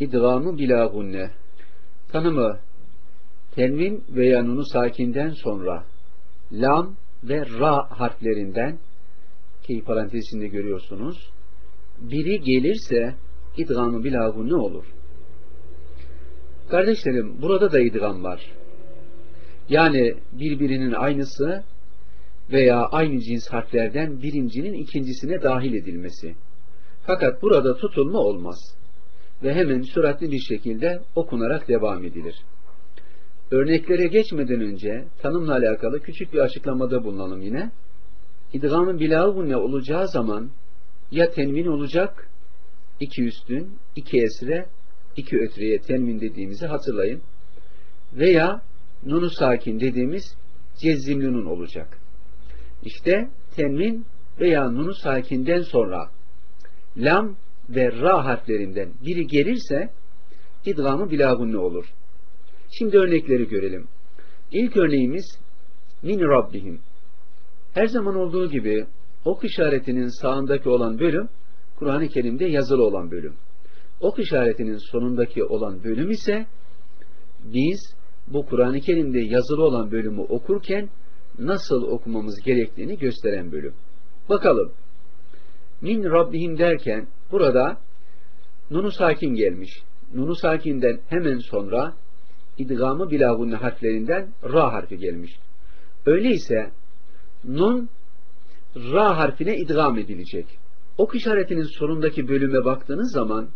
İdgamı bila gunne. Tanımı tenvin veya nunu sakinden sonra lam ve ra harflerinden ki parantezinde görüyorsunuz biri gelirse idgamı bila gunne olur. Kardeşlerim burada da idgam var. Yani birbirinin aynısı veya aynı cins harflerden birincinin ikincisine dahil edilmesi. Fakat burada tutulma olmaz. Ve hemen süratli bir şekilde okunarak devam edilir. Örneklere geçmeden önce tanımla alakalı küçük bir açıklamada bulunalım yine. İdgamın bilâhu ne olacağı zaman ya tenvin olacak, iki üstün, iki esre, iki ötreye tenvin dediğimizi hatırlayın. Veya nunu sakin dediğimiz cezzimli olacak. İşte tenvin veya nunu sakinden sonra lam ve ra harflerinden biri gelirse idgamı bilagunne olur. Şimdi örnekleri görelim. İlk örneğimiz min rabbihim. Her zaman olduğu gibi ok işaretinin sağındaki olan bölüm Kur'an-ı Kerim'de yazılı olan bölüm. Ok işaretinin sonundaki olan bölüm ise biz bu Kur'an-ı Kerim'de yazılı olan bölümü okurken nasıl okumamız gerektiğini gösteren bölüm. Bakalım. Min Rabbihim derken burada Nunu sakin gelmiş. Nunu sakinden hemen sonra idgamı bilagunne harflerinden ra harfi gelmiş. Öyleyse nun ra harfine idgam edilecek. Ok işaretinin sonundaki bölüme baktığınız zaman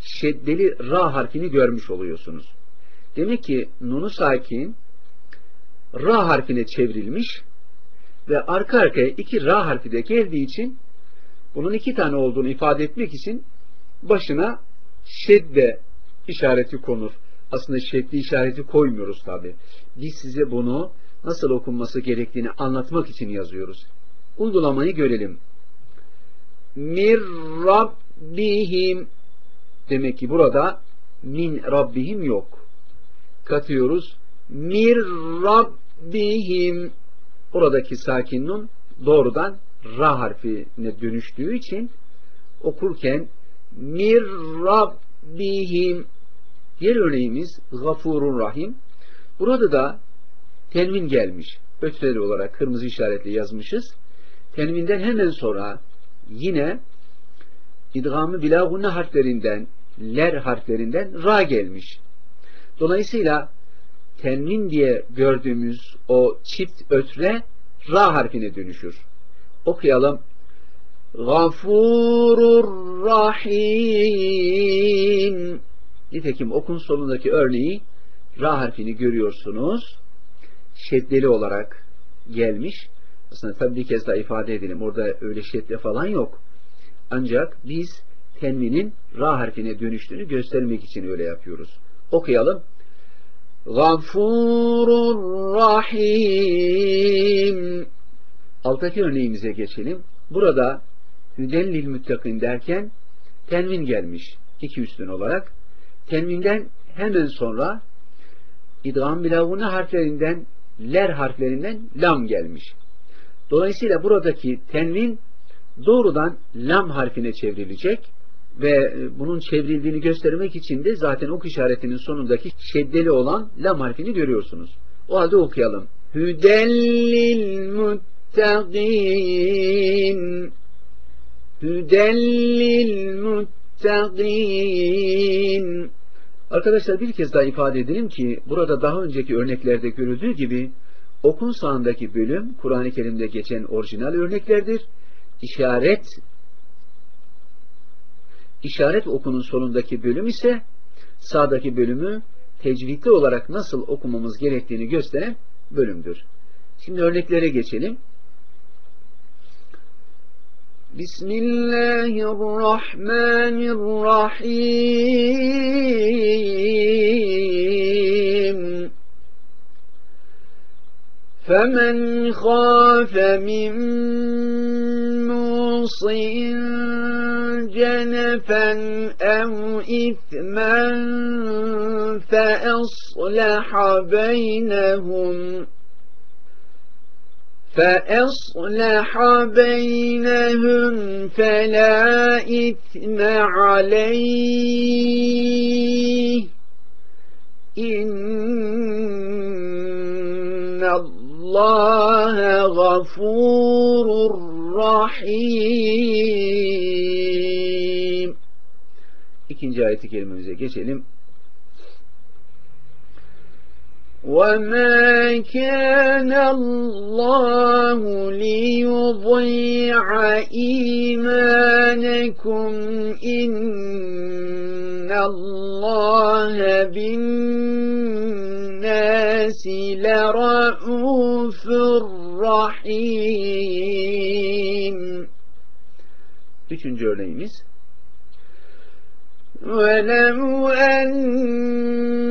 şeddeli ra harfini görmüş oluyorsunuz. Demek ki nunu sakin ra harfine çevrilmiş ve arka arkaya iki ra harfi de geldiği için bunun iki tane olduğunu ifade etmek için başına şedde işareti konur. Aslında şeddi işareti koymuyoruz tabi. Biz size bunu nasıl okunması gerektiğini anlatmak için yazıyoruz. Uygulamayı görelim. Mir Rabbihim demek ki burada min Rabbihim yok. Katıyoruz. Mir Rabbihim oradaki sakin nun doğrudan ra harfine dönüştüğü için okurken mir Rabbihim diğer örneğimiz Gafurun Rahim. Burada da tenvin gelmiş. Ötreli olarak kırmızı işaretle yazmışız. Tenvinden hemen sonra yine idgamı bilagunne harflerinden ler harflerinden ra gelmiş. Dolayısıyla tenvin diye gördüğümüz o çift ötre ra harfine dönüşür. Okuyalım. Gafurur Rahim. Nitekim okun sonundaki örneği ra harfini görüyorsunuz. Şeddeli olarak gelmiş. Aslında tabii bir kez daha ifade edelim. Orada öyle şedde falan yok. Ancak biz tenvinin ra harfine dönüştüğünü göstermek için öyle yapıyoruz. Okuyalım. Gafurur Rahim. Alttaki örneğimize geçelim. Burada Hüdellil müttakin derken tenvin gelmiş. iki üstün olarak. Tenvinden hemen sonra idgam bilavune harflerinden ler harflerinden lam gelmiş. Dolayısıyla buradaki tenvin doğrudan lam harfine çevrilecek ve bunun çevrildiğini göstermek için de zaten ok işaretinin sonundaki şeddeli olan lam harfini görüyorsunuz. O halde okuyalım. Hüdellil muttaqin Hüdellil muttaqin Arkadaşlar bir kez daha ifade edelim ki burada daha önceki örneklerde görüldüğü gibi okun sağındaki bölüm Kur'an-ı Kerim'de geçen orijinal örneklerdir. İşaret işaret okunun sonundaki bölüm ise sağdaki bölümü tecvidli olarak nasıl okumamız gerektiğini gösteren bölümdür. Şimdi örneklere geçelim. Bismillahirrahmanirrahim. فَمَنْ خَافَ مِنْ مُوصٍ جَنَفًا أَوْ إِثْمًا فَأَصْلَحَ بَيْنَهُمْ فأصلح بينهم فلا إثم عليه إن الله غفور رحيم İkinci ayeti kerimemize geçelim. وما كان الله ليضيع إيمانكم إن الله بالناس لرؤوف رحيم. Üçüncü örneğimiz. ولو أنهم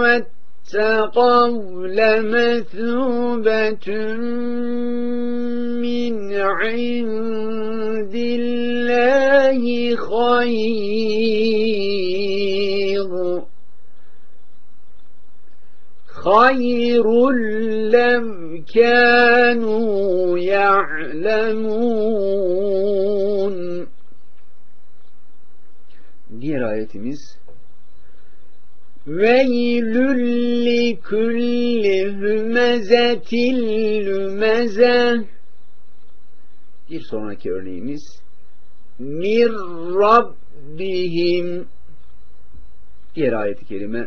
واتقوا لمثوبة من عند الله خير. خير لو كانوا يعلمون. Diğer ayetimiz Veylül likulli hümezetil lümeze. Bir sonraki örneğimiz. Mir Rabbihim. Diğer ayeti kelime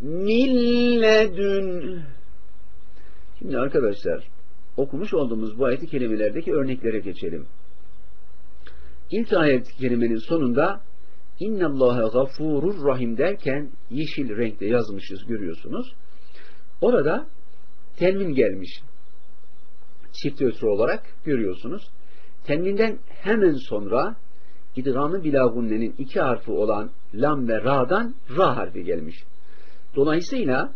milledün Şimdi arkadaşlar okumuş olduğumuz bu ayet-i kerimelerdeki örneklere geçelim. İlk ayet-i kerimenin sonunda İnnallâhe gafurur rahim derken yeşil renkte yazmışız görüyorsunuz. Orada tenvin gelmiş. Çift ötürü olarak görüyorsunuz. Tenvinden hemen sonra idgamı bilagunnenin iki harfi olan lam ve ra'dan ra harfi gelmiş. Dolayısıyla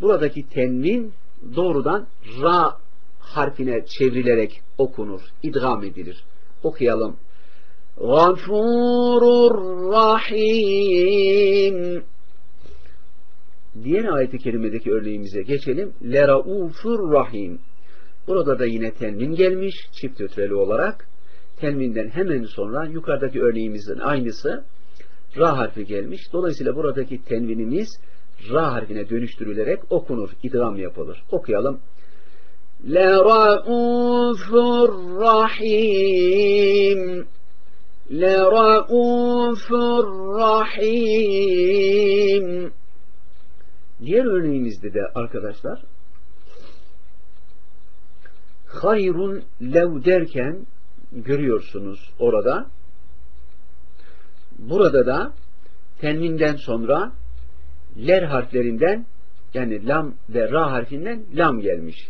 buradaki tenvin doğrudan ra harfine çevrilerek okunur, idgam edilir. Okuyalım. Gafurur Rahim. Diğer ayeti kerimedeki örneğimize geçelim. Leraufur Rahim. Burada da yine tenvin gelmiş, çift ötreli olarak. Tenvinden hemen sonra yukarıdaki örneğimizin aynısı ra harfi gelmiş. Dolayısıyla buradaki tenvinimiz ra harfine dönüştürülerek okunur, idgam yapılır. Okuyalım. Leraufur Rahim Leraufur Rahim Diğer örneğimizde de arkadaşlar hayrun lev derken görüyorsunuz orada burada da tenvinden sonra ler harflerinden yani lam ve ra harfinden lam gelmiş.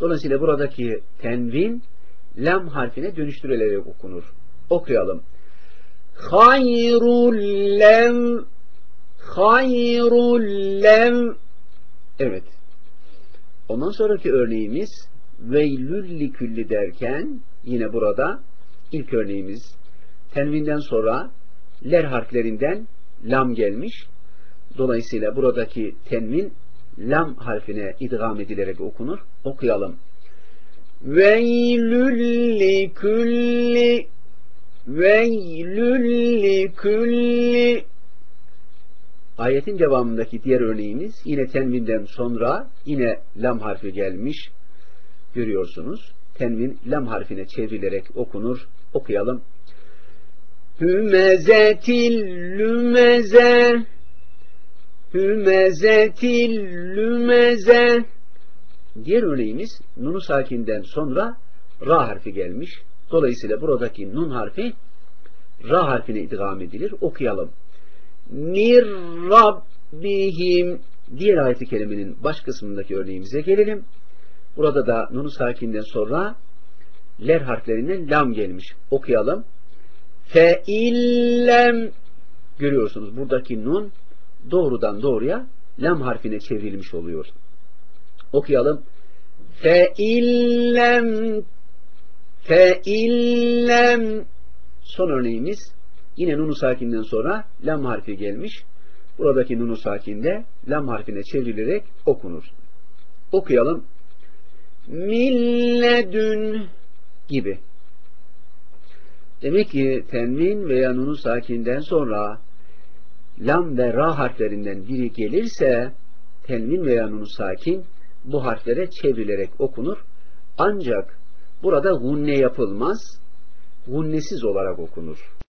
Dolayısıyla buradaki tenvin lam harfine dönüştürülerek okunur. Okuyalım. Hayrul lev hayrul lev Evet. Ondan sonraki örneğimiz veylülli külli derken yine burada ilk örneğimiz tenvinden sonra ler harflerinden lam gelmiş. Dolayısıyla buradaki tenvin lam harfine idgam edilerek okunur. Okuyalım. Veylül kulli veylül kulli Ayetin devamındaki diğer örneğimiz yine tenvinden sonra yine lam harfi gelmiş. Görüyorsunuz. Tenvin lam harfine çevrilerek okunur. Okuyalım. Hümezetil lümeze hümezetil lümeze Diğer örneğimiz nunu sakinden sonra ra harfi gelmiş. Dolayısıyla buradaki nun harfi ra harfine idgam edilir. Okuyalım. Mir Rabbihim diğer ayeti kelimenin baş kısmındaki örneğimize gelelim. Burada da nunu sakinden sonra ler harflerinden lam gelmiş. Okuyalım. fe illem görüyorsunuz buradaki nun doğrudan doğruya lam harfine çevrilmiş oluyor. Okuyalım. Fe illem fe illem son örneğimiz yine nunu sakinden sonra lam harfi gelmiş. Buradaki nunu sakinde lam harfine çevrilerek okunur. Okuyalım. Milledün gibi. Demek ki tenvin veya nunu sakinden sonra lam ve ra harflerinden biri gelirse tenvin veya nunu sakin bu harflere çevrilerek okunur. Ancak burada gunne yapılmaz, gunnesiz olarak okunur.